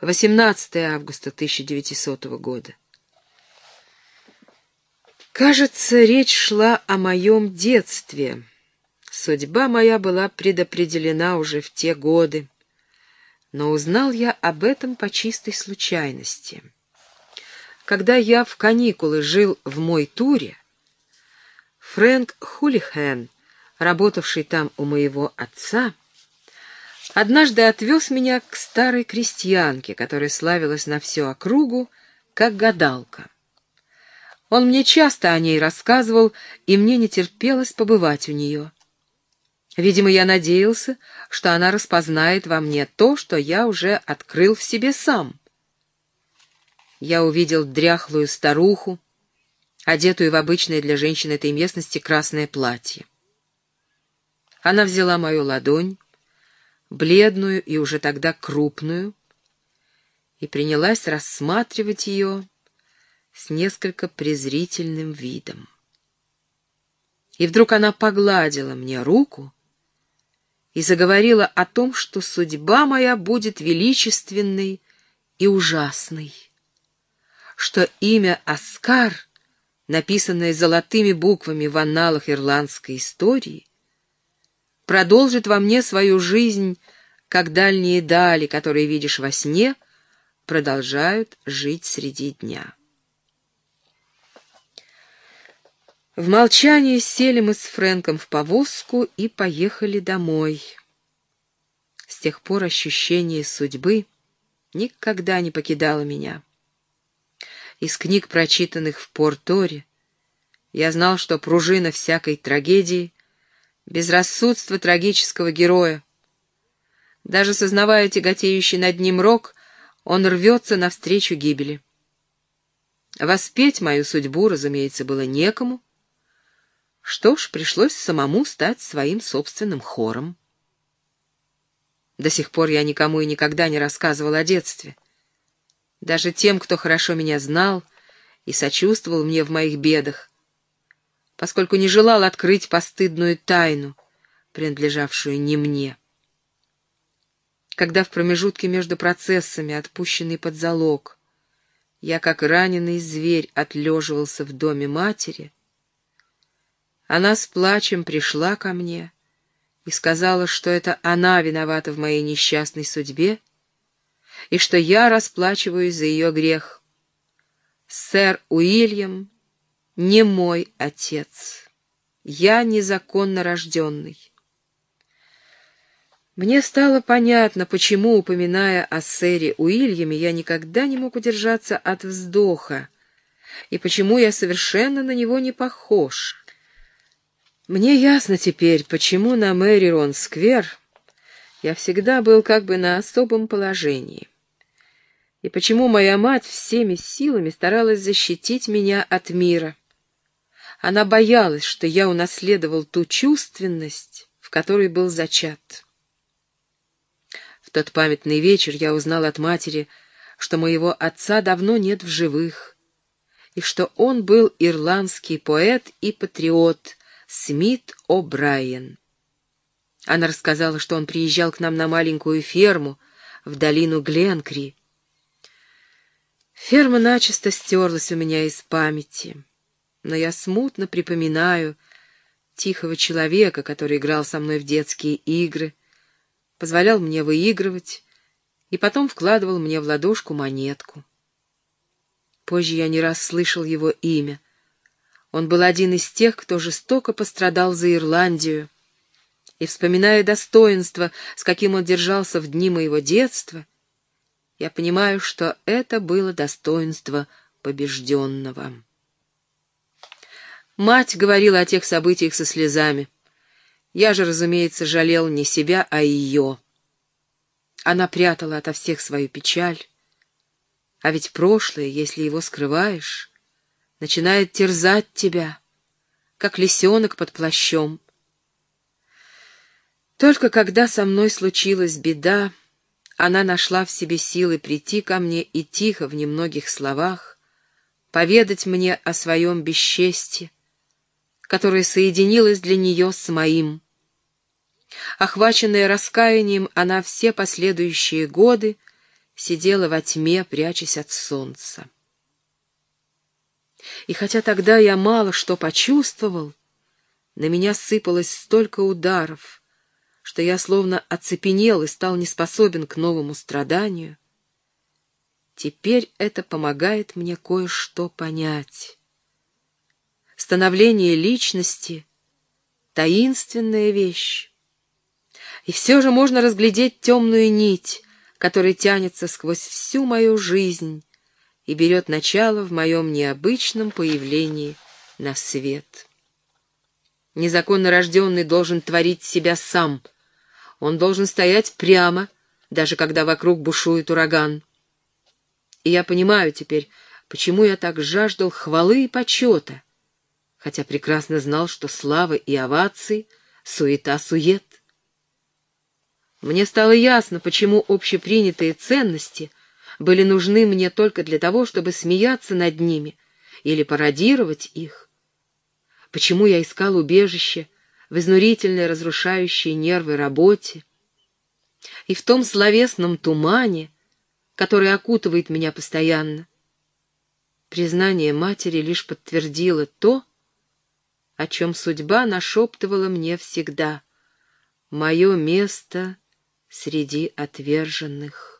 18 августа 1900 года. Кажется, речь шла о моем детстве. Судьба моя была предопределена уже в те годы, но узнал я об этом по чистой случайности. Когда я в каникулы жил в мой туре, Фрэнк Хулихэн, работавший там у моего отца, однажды отвез меня к старой крестьянке, которая славилась на всю округу, как гадалка. Он мне часто о ней рассказывал, и мне не терпелось побывать у нее. Видимо, я надеялся, что она распознает во мне то, что я уже открыл в себе сам. Я увидел дряхлую старуху, одетую в обычное для женщин этой местности красное платье. Она взяла мою ладонь, бледную и уже тогда крупную, и принялась рассматривать ее с несколько презрительным видом. И вдруг она погладила мне руку и заговорила о том, что судьба моя будет величественной и ужасной, что имя Оскар, написанное золотыми буквами в анналах ирландской истории, продолжит во мне свою жизнь, как дальние дали, которые видишь во сне, продолжают жить среди дня. В молчании сели мы с Фрэнком в повозку и поехали домой. С тех пор ощущение судьбы никогда не покидало меня. Из книг, прочитанных в Порторе, я знал, что пружина всякой трагедии безрассудство трагического героя. Даже сознавая тяготеющий над ним рок, он рвется навстречу гибели. Воспеть мою судьбу, разумеется, было некому. Что ж, пришлось самому стать своим собственным хором. До сих пор я никому и никогда не рассказывал о детстве. Даже тем, кто хорошо меня знал и сочувствовал мне в моих бедах, поскольку не желал открыть постыдную тайну, принадлежавшую не мне. Когда в промежутке между процессами, отпущенный под залог, я, как раненый зверь, отлеживался в доме матери, она с плачем пришла ко мне и сказала, что это она виновата в моей несчастной судьбе и что я расплачиваюсь за ее грех. Сэр Уильям не мой отец. Я незаконно рожденный. Мне стало понятно, почему, упоминая о сэре Уильяме, я никогда не мог удержаться от вздоха, и почему я совершенно на него не похож. Мне ясно теперь, почему на Мэрирон-сквер я всегда был как бы на особом положении, и почему моя мать всеми силами старалась защитить меня от мира. Она боялась, что я унаследовал ту чувственность, в которой был зачат. В тот памятный вечер я узнал от матери, что моего отца давно нет в живых, и что он был ирландский поэт и патриот Смит О'Брайен. Она рассказала, что он приезжал к нам на маленькую ферму в долину Гленкри. Ферма начисто стерлась у меня из памяти но я смутно припоминаю тихого человека, который играл со мной в детские игры, позволял мне выигрывать и потом вкладывал мне в ладошку монетку. Позже я не раз слышал его имя. Он был один из тех, кто жестоко пострадал за Ирландию. И, вспоминая достоинство, с каким он держался в дни моего детства, я понимаю, что это было достоинство побежденного. Мать говорила о тех событиях со слезами. Я же, разумеется, жалел не себя, а ее. Она прятала ото всех свою печаль. А ведь прошлое, если его скрываешь, начинает терзать тебя, как лисенок под плащом. Только когда со мной случилась беда, она нашла в себе силы прийти ко мне и тихо в немногих словах поведать мне о своем бесчестье, которое соединилось для нее с моим. Охваченная раскаянием, она все последующие годы сидела во тьме, прячась от солнца. И хотя тогда я мало что почувствовал, на меня сыпалось столько ударов, что я словно оцепенел и стал неспособен к новому страданию. Теперь это помогает мне кое-что понять. Становление личности — таинственная вещь. И все же можно разглядеть темную нить, которая тянется сквозь всю мою жизнь и берет начало в моем необычном появлении на свет. Незаконно рожденный должен творить себя сам. Он должен стоять прямо, даже когда вокруг бушует ураган. И я понимаю теперь, почему я так жаждал хвалы и почета, хотя прекрасно знал, что слава и овации — суета-сует. Мне стало ясно, почему общепринятые ценности были нужны мне только для того, чтобы смеяться над ними или пародировать их. Почему я искал убежище в изнурительной разрушающей нервы работе и в том словесном тумане, который окутывает меня постоянно. Признание матери лишь подтвердило то, о чем судьба нашептывала мне всегда. Мое место среди отверженных.